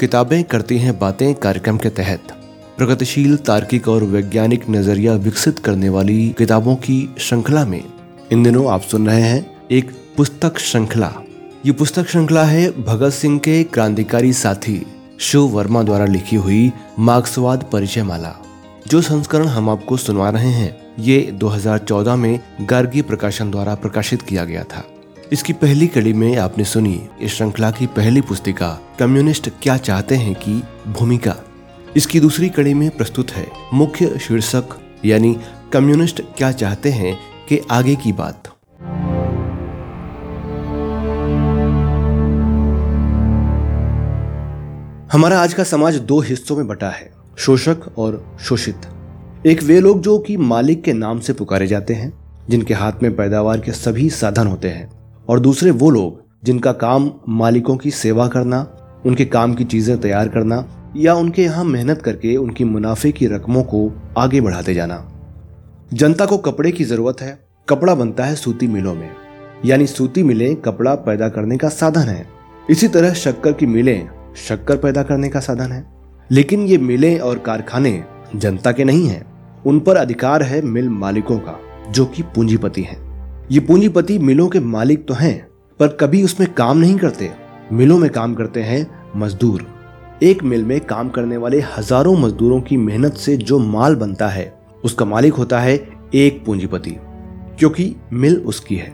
किताबें करती हैं बातें कार्यक्रम के तहत। प्रगतिशील तार्किक और वैज्ञानिक नज़रिया विकसित करने वाली किताबों की श्रृंखला में इन दिनों आप सुन रहे हैं एक पुस्तक श्रृंखला। ये पुस्तक श्रृंखला है भगत सिंह के क्रांतिकारी साथी शिव वर्मा द्वारा लिखी हुई मार्क्सवाद परिचय माला जो संस्करण हम आपको सुनवा रहे हैं, ये 2014 में गार्गी प्रकाशन द्वारा प्रकाशित किया गया था। इसकी पहली कड़ी में आपने सुनी इस श्रृंखला की पहली पुस्तिका, कम्युनिस्ट क्या चाहते हैं की भूमिका। इसकी दूसरी कड़ी में प्रस्तुत है मुख्य शीर्षक, यानी कम्युनिस्ट क्या चाहते हैं के आगे की बात। हमारा आज का समाज दो हिस्सों में बटा है, शोषक और शोषित। एक वे लोग जो कि मालिक के नाम से पुकारे जाते हैं, जिनके हाथ में पैदावार के सभी साधन होते हैं। और दूसरे वो लोग जिनका काम मालिकों की सेवा करना, उनके काम की चीज़ें तैयार करना, या उनके यहाँ मेहनत करके उनकी मुनाफे की रकमों को आगे बढ़ाते जाना। जनता को कपड़े की ज़रूरत है, कपड़ा बनता है सूती मिलों में। यानी सूती मिलें कपड़ा पैदा करने का साधन है। इसी तरह शक्कर की मिलें शक्कर पैदा करने का साधन है। लेकिन ये मिलें और कारखाने जनता के नहीं हैं। उन पर अधिकार है मिल मालिकों का, जो कि पूंजीपति हैं। ये पूंजीपति मिलों के मालिक तो हैं, पर कभी उसमें काम नहीं करते। मिलों में काम करते हैं मजदूर। एक मिल में काम करने वाले हज़ारों मजदूरों की मेहनत से जो माल बनता है, उसका मालिक होता है एक पूंजीपति, क्योंकि मिल उसकी है।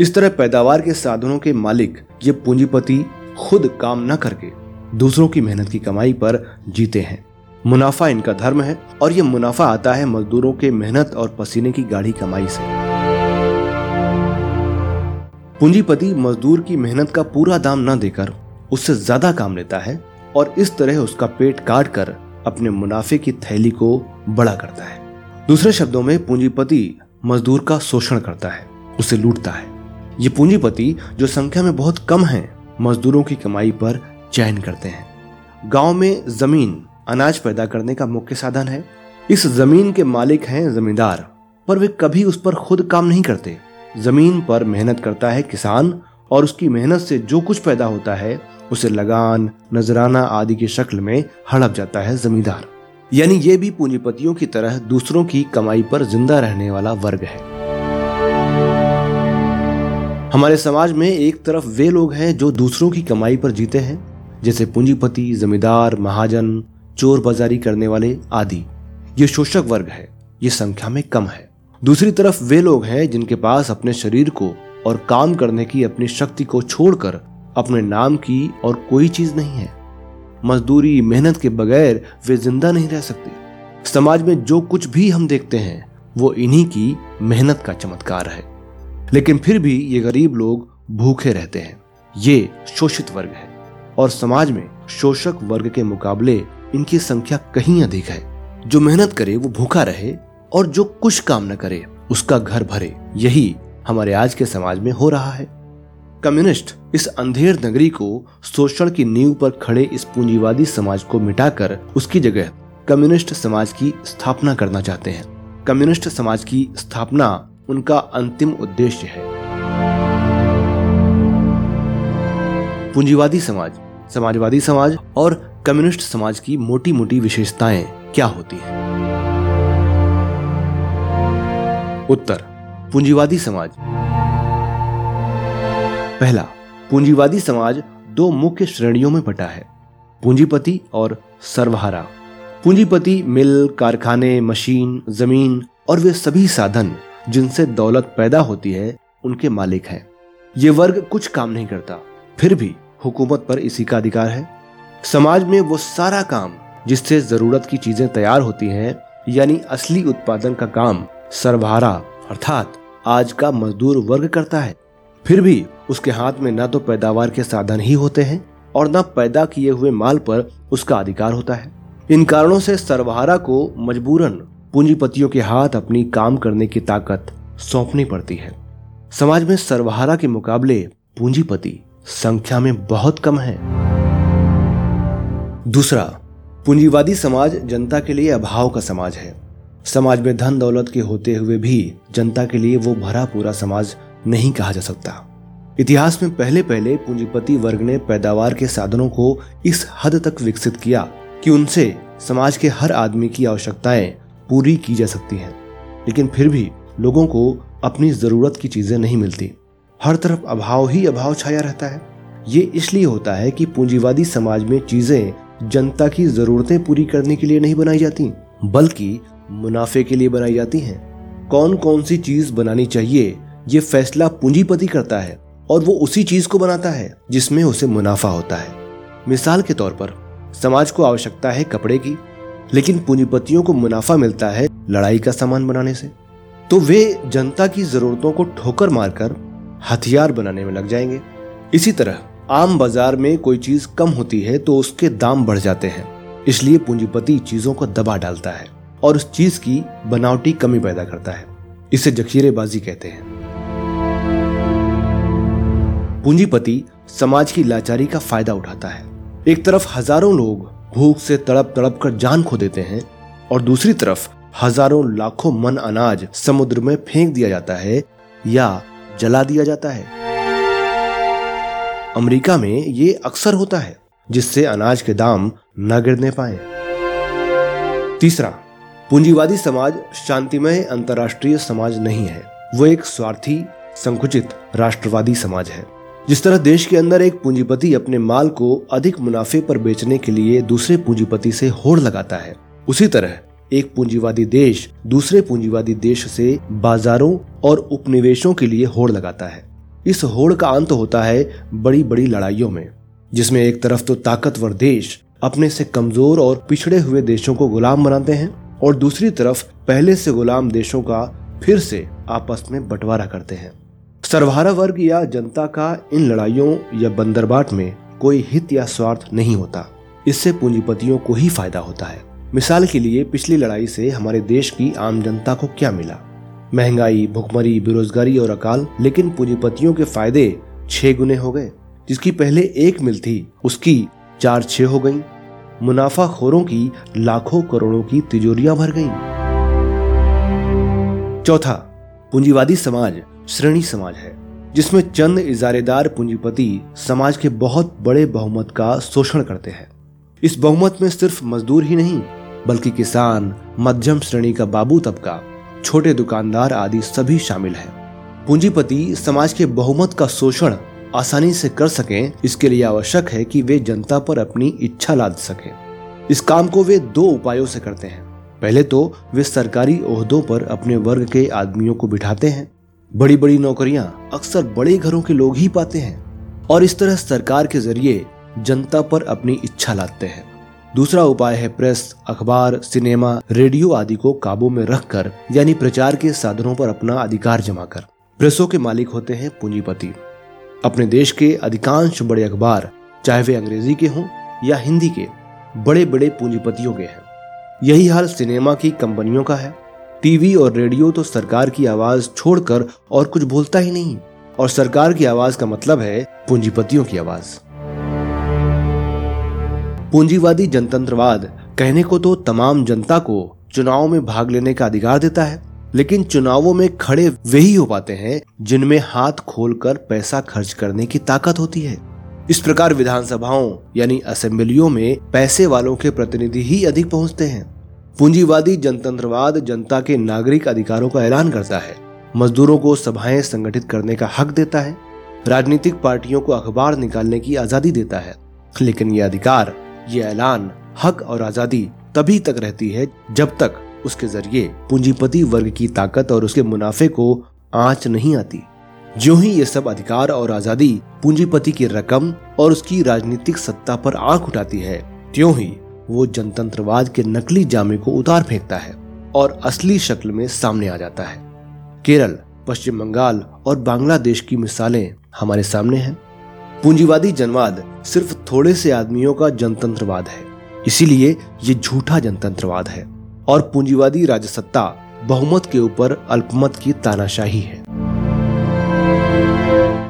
इस तरह पैदावार के साधनों के मालिक ये पूंजीपति खुद काम न करके दूसरों की मेहनत की कमाई पर जीते हैं। मुनाफा इनका धर्म है, और ये मुनाफा आता है मजदूरों के मेहनत और पसीने की गाढ़ी कमाई से। पूंजीपति मजदूर की मेहनत का पूरा दाम न देकर उससे ज़्यादा काम लेता है और इस तरह उसका पेट काट कर अपने मुनाफे की थैली को बड़ा करता है। दूसरे शब्दों में, पूंजीपति मजदूर का शोषण करता है, उसे लूटता है। ये पूंजीपति जो संख्या में बहुत कम है, मजदूरों की कमाई पर चयन करते हैं। गाँव में ज़मीन अनाज पैदा करने का मुख्य साधन है। इस ज़मीन के मालिक हैं जमींदार, पर वे कभी उस पर खुद काम नहीं करते। ज़मीन पर मेहनत करता है किसान और उसकी मेहनत से जो कुछ पैदा होता है, उसे लगान, नजराना आदि की शक्ल में हड़प जाता है जमींदार। यानी ये भी पूंजीपतियों की तरह दूसरों की कमाई पर ज़िंदा रहने वाला वर्ग है। हमारे समाज में एक तरफ़ वे लोग हैं जो दूसरों की कमाई पर जीते हैं, जैसे पूंजीपति, जमींदार, महाजन, चोर बाजारी करने वाले आदि। ये शोषक वर्ग है, ये संख्या में कम है। दूसरी तरफ़ वे लोग हैं जिनके पास अपने शरीर को और काम करने की अपनी शक्ति को छोड़कर अपने नाम की और कोई चीज़ नहीं है। मजदूरी, मेहनत के बगैर वे ज़िंदा नहीं रह सकते। समाज में जो कुछ भी हम देखते हैं, वो इन्हीं की मेहनत का चमत्कार है। लेकिन फिर भी ये गरीब लोग भूखे रहते हैं। ये शोषित वर्ग है और समाज में शोषक वर्ग के मुकाबले इनकी संख्या कहीं अधिक है। जो मेहनत करे, वो भूखा रहे और जो कुछ काम न करे, उसका घर भरे। यही हमारे आज के समाज में हो रहा है। कम्युनिस्ट इस अंधेर नगरी को शोषण की नींव पर खड़े इस पूंजीवादी समाज को मिटाकर उसकी जगह कम्युनिस्ट समाज की स्थापना करना चाहते हैं। कम्युनिस्ट समाज की स्थापना उनका अंतिम उद्देश्य है। पूंजीवादी समाज, समाजवादी समाज और कम्युनिस्ट समाज की मोटी मोटी विशेषताएँ क्या होती हैं? उत्तर, पूंजीवादी समाज। पहला, पूंजीवादी समाज दो मुख्य श्रेणियों में बटा है, पूंजीपति और सर्वहारा। पूंजीपति मिल, कारखाने, मशीन, ज़मीन और वे सभी साधन जिनसे दौलत पैदा होती है, उनके मालिक हैं। ये वर्ग कुछ काम नहीं करता, फिर भी हुकूमत पर इसी का अधिकार है। समाज में वो सारा काम जिससे ज़रूरत की चीज़ें तैयार होती हैं, यानी असली उत्पादन का काम सरभारा अर्थात आज का मजदूर वर्ग करता है। फिर भी उसके हाथ में न तो पैदावार के साधन ही होते हैं और न पैदा किए हुए माल पर उसका अधिकार होता है। इन कारणों से सर्वहारा को मजबूरन पूंजीपतियों के हाथ अपनी काम करने की ताकत सौंपनी पड़ती है। समाज में सर्वहारा के मुकाबले पूंजीपति संख्या में बहुत कम है। दूसरा, पूंजीवादी समाज जनता के लिए अभाव का समाज है। समाज में धन दौलत के होते हुए भी जनता के लिए वो भरा पूरा समाज नहीं कहा जा सकता। इतिहास में पहले पहले पूंजीपति वर्ग ने पैदावार के साधनों को इस हद तक विकसित किया कि उनसे समाज के हर आदमी की आवश्यकताएँ पूरी की जा सकती हैं। लेकिन फिर भी लोगों को अपनी ज़रूरत की चीज़ें नहीं मिलती। हर तरफ़ अभाव ही अभाव छाया रहता है। ये इसलिए होता है कि पूंजीवादी समाज में चीज़ें जनता की जरूरतें पूरी करने के लिए नहीं बनाई जाती, बल्कि मुनाफे के लिए बनाई जाती हैं। कौन कौन सी चीज़ बनानी चाहिए, ये फैसला पूंजीपति करता है और वो उसी चीज़ को बनाता है जिसमें उसे मुनाफा होता है। मिसाल के तौर पर, समाज को आवश्यकता है कपड़े की, लेकिन पूंजीपतियों को मुनाफा मिलता है लड़ाई का सामान बनाने से। तो वे जनता की जरूरतों को ठोकर मारकर हथियार बनाने में लग जाएँगे। इसी तरह, आम बाज़ार में कोई चीज़ कम होती है तो उसके दाम बढ़ जाते हैं, इसलिए पूंजीपति चीज़ों को दबा डालता है। और उस चीज़ की बनावटी कमी पैदा करता है। इसे जखीरेबाजी कहते हैं। पूंजीपति समाज की लाचारी का फ़ायदा उठाता है। एक तरफ़ हज़ारों लोग भूख से तड़प तड़प कर जान खो देते हैं और दूसरी तरफ़ हज़ारों लाखों मन अनाज समुद्र में फेंक दिया जाता है या जला दिया जाता है। अमेरिका में ये अक्सर होता है, जिससे अनाज के दाम न गिरने पाए। तीसरा पूंजीवादी समाज शांतिमय अंतर्राष्ट्रीय समाज नहीं है। वो एक स्वार्थी, संकुचित, राष्ट्रवादी समाज है। जिस तरह देश के अंदर एक पूंजीपति अपने माल को अधिक मुनाफे पर बेचने के लिए दूसरे पूंजीपति से होड़ लगाता है, उसी तरह एक पूंजीवादी देश दूसरे पूंजीवादी देश से बाजारों और उपनिवेशों के लिए होड़ लगाता है। इस होड़ का अंत होता है बड़ी बड़ी लड़ाइयों में, जिसमें एक तरफ़ तो ताकतवर देश अपने से कमज़ोर और पिछड़े हुए देशों को गुलाम बनाते हैं और दूसरी तरफ़ पहले से गुलाम देशों का फिर से आपस में बंटवारा करते हैं। सर्वहारा वर्ग या जनता का इन लड़ाइयों या बंदरबाट में कोई हित या स्वार्थ नहीं होता। इससे पूंजीपतियों को ही फ़ायदा होता है। मिसाल के लिए पिछली लड़ाई से हमारे देश की आम जनता को क्या मिला? महँगाई, भुखमरी, बेरोजगारी और अकाल, लेकिन पूंजीपतियों के फ़ायदे छह गुने हो गए। जिसकी पहले एक मिल थी, उसकी चार छह हो गई। मुनाफाखोरों की लाखों करोड़ों की तिजोरियाँ भर गईं। चौथा, पूंजीवादी समाज, श्रेणी समाज है, जिसमें चंद इजारेदार पूंजीपति समाज के बहुत बड़े बहुमत का शोषण करते हैं इस बहुमत में सिर्फ़ मजदूर ही नहीं, बल्कि किसान, मध्यम श्रेणी का बाबू तबका, छोटे दुकानदार आदि सभी शामिल हैं पूंजीपति समाज के बहुमत का शोषण आसानी से कर सकें, इसके लिए आवश्यक है कि वे जनता पर अपनी इच्छा लाद सकें। इस काम को वे दो उपायों से करते हैं। पहले तो वे सरकारी ओहदों पर अपने वर्ग के आदमियों को बिठाते हैं। बड़ी बड़ी नौकरियाँ अक्सर बड़े घरों के लोग ही पाते हैं और इस तरह सरकार के ज़रिए जनता पर अपनी इच्छा लादते हैं। दूसरा उपाय है प्रेस, अखबार, सिनेमा, रेडियो आदि को काबू में रखकर, यानी प्रचार के साधनों पर अपना अधिकार जमा कर प्रेसों के मालिक होते हैं पूंजीपति। अपने देश के अधिकांश बड़े अखबार, चाहे वे अंग्रेज़ी के हों या हिंदी के बड़े बड़े पूंजीपतियों के हैं। यही हाल सिनेमा की कंपनियों का है। टीवी और रेडियो तो सरकार की आवाज़ छोड़कर और कुछ बोलता ही नहीं। और सरकार की आवाज़ का मतलब है पूंजीपतियों की आवाज़। पूंजीवादी जनतंत्रवाद कहने को तो तमाम जनता को चुनाव में भाग लेने का अधिकार देता है। लेकिन चुनावों में खड़े वही हो पाते हैं जिनमें हाथ खोलकर पैसा खर्च करने की ताकत होती है। इस प्रकार विधानसभाओं, यानी असेंबलियों में पैसे वालों के प्रतिनिधि ही अधिक पहुँचते हैं। पूंजीवादी जनतंत्रवाद जनता के नागरिक अधिकारों का ऐलान करता है। मजदूरों को सभाएँ संगठित करने का हक देता है। राजनीतिक पार्टियों को अखबार निकालने की आज़ादी देता है। लेकिन ये अधिकार, ये ऐलान, हक और आज़ादी तभी तक रहती है जब तक उसके ज़रिए पूंजीपति वर्ग की ताकत और उसके मुनाफे को आँच नहीं आती। जो ही ये सब अधिकार और आज़ादी पूंजीपति की रकम और उसकी राजनीतिक सत्ता पर आँख उठाती है, त्यों ही वो जनतंत्रवाद के नकली जामे को उतार फेंकता है और असली शक्ल में सामने आ जाता है। केरल, पश्चिम बंगाल और बांग्लादेश की मिसालें हमारे सामने हैं। पूंजीवादी जनवाद सिर्फ़ थोड़े से आदमियों का जनतंत्रवाद है, इसीलिए ये झूठा जनतंत्रवाद है। और पूंजीवादी राजसत्ता बहुमत के ऊपर अल्पमत की तानाशाही है।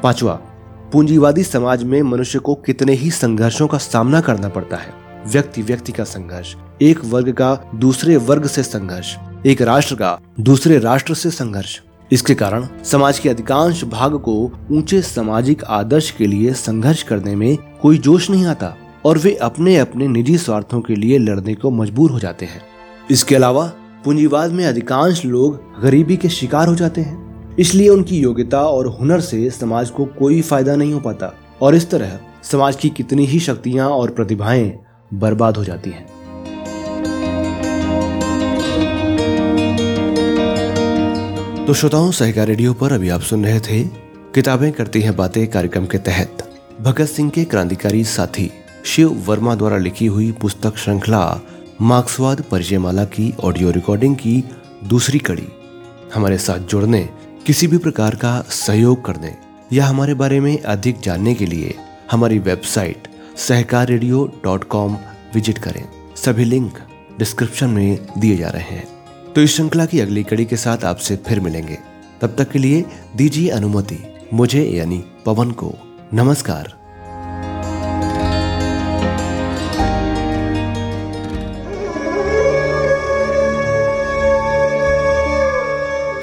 पांचवा, पूंजीवादी समाज में मनुष्य को कितने ही संघर्षों का सामना करना पड़ता है। व्यक्ति व्यक्ति का संघर्ष, एक वर्ग का दूसरे वर्ग से संघर्ष, एक राष्ट्र का दूसरे राष्ट्र से संघर्ष। इसके कारण समाज के अधिकांश भाग को ऊँचे सामाजिक आदर्श के लिए संघर्ष करने में कोई जोश नहीं आता और वे अपने अपने निजी स्वार्थों के लिए लड़ने को मजबूर हो जाते हैं। इसके अलावा, पूंजीवाद में अधिकांश लोग गरीबी के शिकार हो जाते हैं। इसलिए उनकी योग्यता और हुनर से समाज को कोई फ़ायदा नहीं हो पाता। और इस तरह, समाज की कितनी ही शक्तियाँ और प्रतिभाएँ बर्बाद हो जाती हैं। तो श्रोताओं, सहकार रेडियो पर अभी आप सुन रहे थे, किताबें करती हैं बातें कार्यक्रम के तहत। भगत सिंह के क्रांतिकारी साथी शिव वर्मा द्वारा लिखी हुई पुस्तक श्रृंखला मार्क्सवाद परिचयमाला की ऑडियो रिकॉर्डिंग की दूसरी कड़ी। हमारे साथ जुड़ने, किसी भी प्रकार का सहयोग करने या हमारे बारे में अधिक जानने के लिए हमारी website Sahkar radio dot com visit करें। सभी लिंक डिस्क्रिप्शन में दिए जा रहे हैं। तो इस श्रृंखला की अगली कड़ी के साथ आपसे फिर मिलेंगे। तब तक के लिए दीजिए अनुमति। मुझे यानी पवन को नमस्कार।